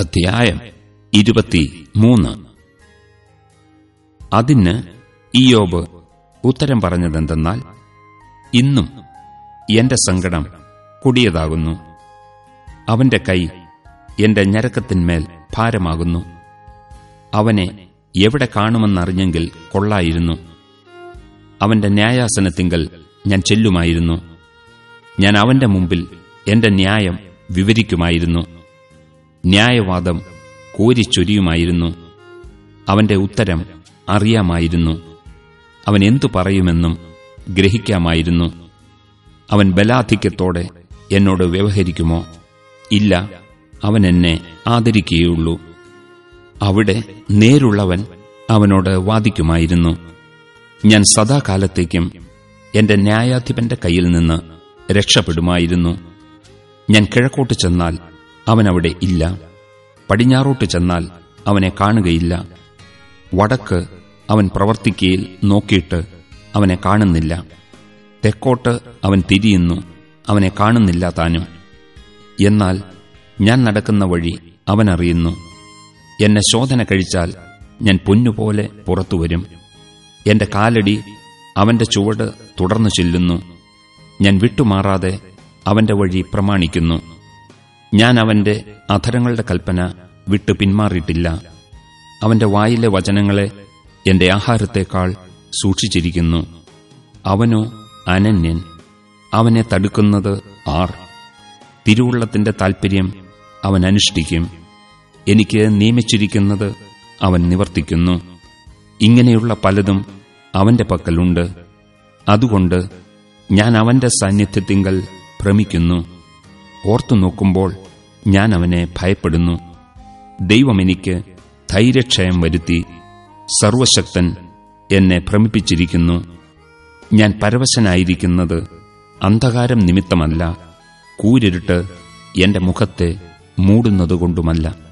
അധ്യായം ഇരുപത്തി മൂന്ന് അതിന് ഇയോബ് ഉത്തരം പറഞ്ഞതെന്തെന്നാൽ ഇന്നും എന്റെ സങ്കടം കൊടിയതാകുന്നു. അവന്റെ കൈ എന്റെ ഞരക്കത്തിന്മേൽ ഭാരമാകുന്നു. അവനെ എവിടെ കാണുമെന്നറിഞ്ഞെങ്കിൽ കൊള്ളായിരുന്നു. അവന്റെ ന്യായാസനത്തിങ്കൽ ഞാൻ ചെല്ലുമായിരുന്നു. ഞാൻ അവന്റെ മുമ്പിൽ എന്റെ ന്യായം വിവരിക്കുമായിരുന്നു. ന്യായവാദം കോരിച്ചൊരിയുമായിരുന്നു. അവന്റെ ഉത്തരം അറിയാമായിരുന്നു. അവൻ എന്തു പറയുമെന്നും ഗ്രഹിക്കാമായിരുന്നു. അവൻ ബലാധിക്യത്തോടെ എന്നോട് വ്യവഹരിക്കുമോ? ഇല്ല അവൻ എന്നെ ആദരിക്കുകയുള്ളൂ. അവിടെ നേരുള്ളവൻ അവനോട് വാദിക്കുമായിരുന്നു. ഞാൻ സദാകാലത്തേക്കും എന്റെ ന്യായാധിപന്റെ കയ്യിൽ നിന്ന് രക്ഷപ്പെടുമായിരുന്നു. ഞാൻ കിഴക്കോട്ട് ചെന്നാൽ അവൻ അവിടെ ഇല്ല. പടിഞ്ഞാറോട്ട് ചെന്നാൽ അവനെ കാണുകയില്ല. വടക്ക് അവൻ പ്രവർത്തിക്കയിൽ നോക്കിയിട്ട് അവനെ കാണുന്നില്ല. തെക്കോട്ട് അവൻ തിരിയുന്നു അവനെ കാണുന്നില്ല താനും. എന്നാൽ ഞാൻ നടക്കുന്ന വഴി അവനറിയുന്നു. എന്നെ ശോധന കഴിച്ചാൽ ഞാൻ പൊന്നുപോലെ പുറത്തുവരും. എന്റെ കാലടി അവന്റെ ചുവട് തുടർന്നു ചെല്ലുന്നു. ഞാൻ വിട്ടുമാറാതെ അവന്റെ വഴി പ്രമാണിക്കുന്നു. ഞാൻ അവന്റെ അധരങ്ങളുടെ കൽപ്പന വിട്ടു പിന്മാറിയിട്ടില്ല. അവന്റെ വായിലെ വചനങ്ങളെ എന്റെ ആഹാരത്തെക്കാൾ സൂക്ഷിച്ചിരിക്കുന്നു. അവനോ അനന്യൻ. അവനെ തടുക്കുന്നത് ആർ. തിരുവുള്ളത്തിന്റെ താൽപ്പര്യം അവൻ അനുഷ്ഠിക്കും. എനിക്ക് നിയമിച്ചിരിക്കുന്നത് അവൻ നിവർത്തിക്കുന്നു. ഇങ്ങനെയുള്ള പലതും അവന്റെ പക്കലുണ്ട്. അതുകൊണ്ട് ഞാൻ അവന്റെ സാന്നിധ്യത്തിങ്കൽ ഭ്രമിക്കുന്നു. ഓർത്തു നോക്കുമ്പോൾ ഞാൻ അവനെ ഭയപ്പെടുന്നു. ദൈവം എനിക്ക് ധൈര്യക്ഷയം വരുത്തി. സർവശക്തൻ എന്നെ ഭ്രമിപ്പിച്ചിരിക്കുന്നു. ഞാൻ പരവശനായിരിക്കുന്നത് അന്ധകാരം നിമിത്തമല്ല. കൂരിരുട്ട് എന്റെ മുഖത്തെ മൂടുന്നതുകൊണ്ടുമല്ല.